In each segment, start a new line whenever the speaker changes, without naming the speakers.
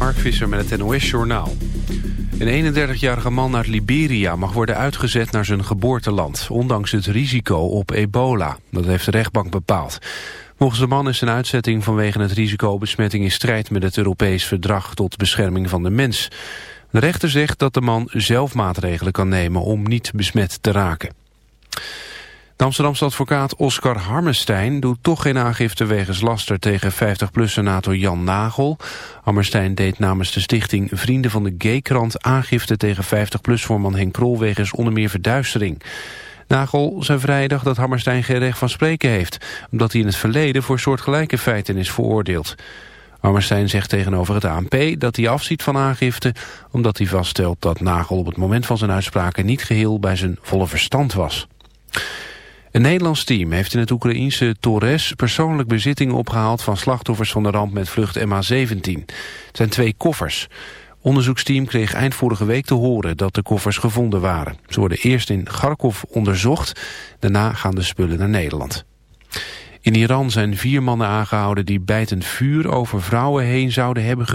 Mark Visser met het NOS-journaal. Een 31-jarige man uit Liberia mag worden uitgezet naar zijn geboorteland... ondanks het risico op ebola. Dat heeft de rechtbank bepaald. Volgens de man is zijn uitzetting vanwege het risico besmetting... in strijd met het Europees Verdrag tot bescherming van de mens. De rechter zegt dat de man zelf maatregelen kan nemen om niet besmet te raken. Amsterdamse advocaat Oscar Harmestein doet toch geen aangifte wegens laster tegen 50-plus-senator Jan Nagel. Hammerstein deed namens de stichting Vrienden van de Gaykrant aangifte tegen 50-plus-voorman Henk Krol wegens onder meer verduistering. Nagel zei vrijdag dat Hammerstein geen recht van spreken heeft, omdat hij in het verleden voor soortgelijke feiten is veroordeeld. Hammerstein zegt tegenover het ANP dat hij afziet van aangifte... omdat hij vaststelt dat Nagel op het moment van zijn uitspraken... niet geheel bij zijn volle verstand was. Een Nederlands team heeft in het Oekraïense Torres persoonlijk bezittingen opgehaald van slachtoffers van de ramp met vlucht MH17. Het zijn twee koffers. Onderzoeksteam kreeg eind vorige week te horen dat de koffers gevonden waren. Ze worden eerst in Kharkov onderzocht, daarna gaan de spullen naar Nederland. In Iran zijn vier mannen aangehouden die bijtend vuur over vrouwen heen zouden hebben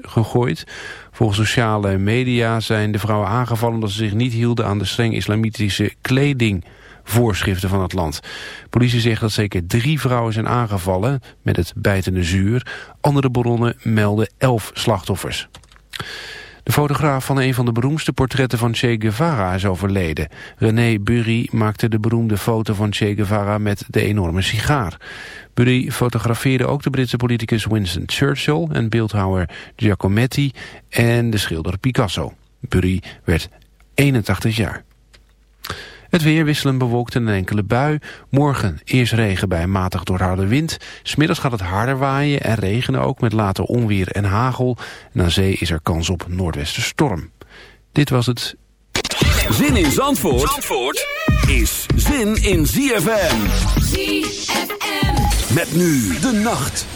gegooid. Volgens sociale media zijn de vrouwen aangevallen omdat ze zich niet hielden aan de streng islamitische kleding voorschriften van het land. Politie zegt dat zeker drie vrouwen zijn aangevallen met het bijtende zuur. Andere bronnen melden elf slachtoffers. De fotograaf van een van de beroemdste portretten van Che Guevara is overleden. René Burry maakte de beroemde foto van Che Guevara met de enorme sigaar. Burry fotografeerde ook de Britse politicus Winston Churchill en beeldhouwer Giacometti en de schilder Picasso. Burry werd 81 jaar. Het weer wisselen bewolkt en een enkele bui. Morgen eerst regen bij een matig door harde wind. Smiddags gaat het harder waaien en regenen ook met later onweer en hagel. En aan zee is er kans op noordwestenstorm. Dit was het...
Zin in Zandvoort, Zandvoort is zin in ZFM.
ZFM.
Met nu de nacht.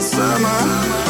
summer.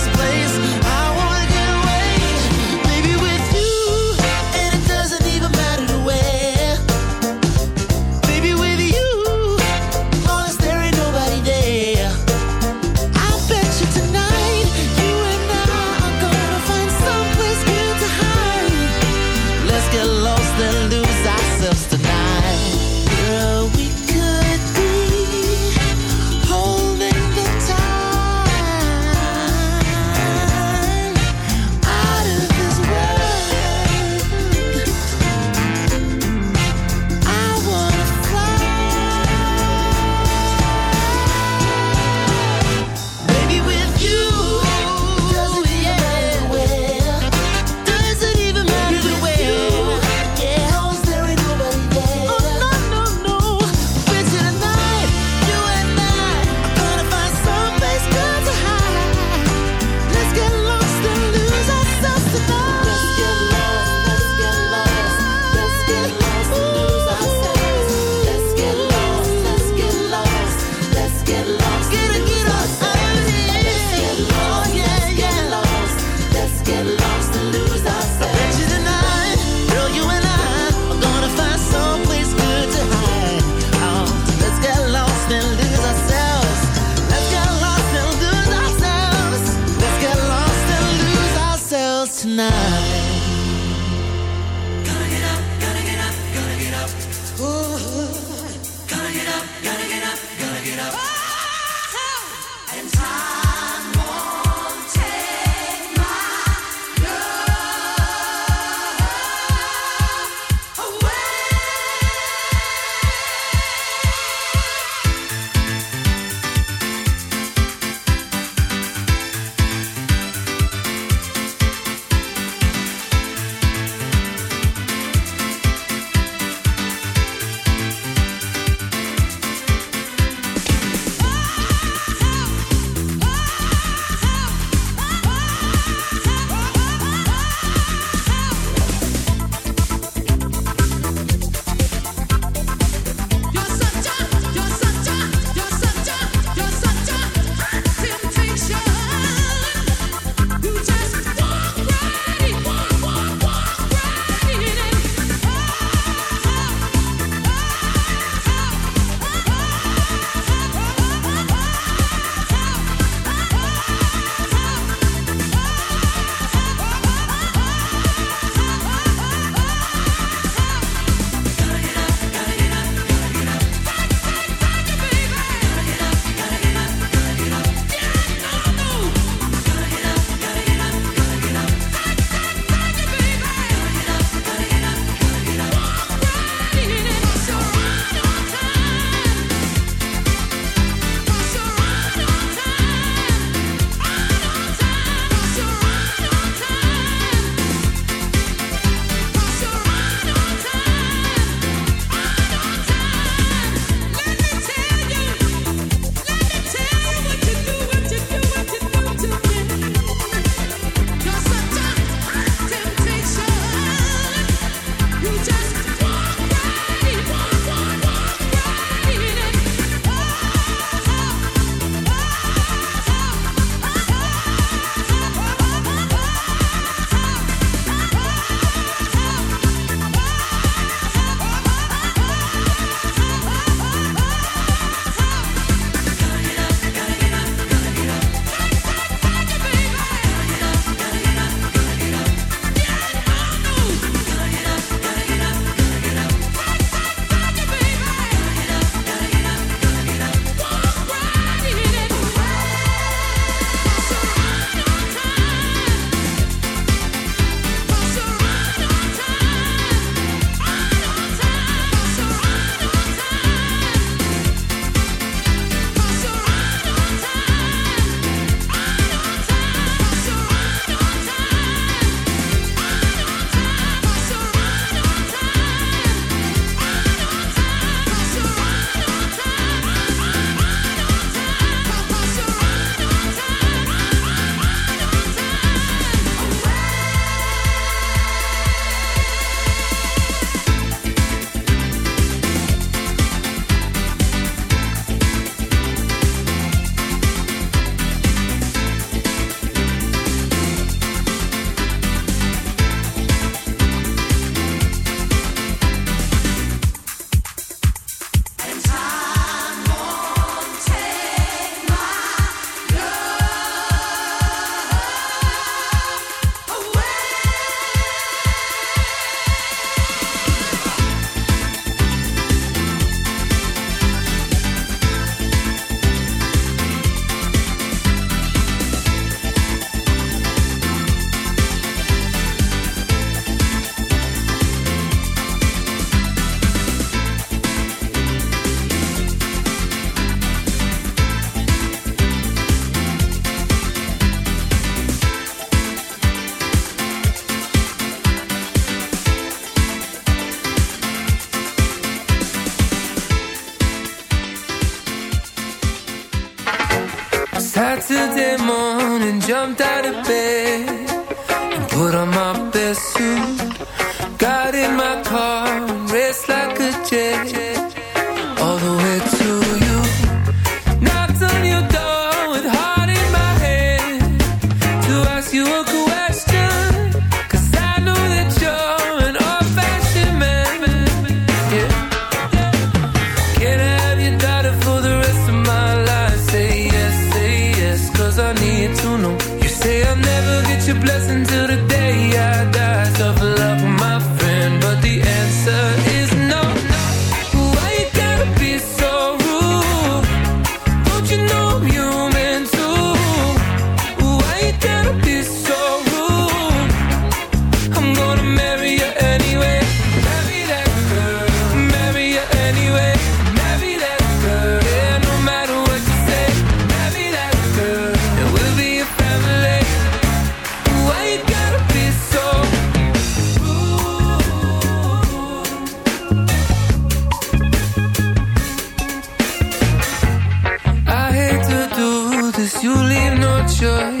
night leave no choice.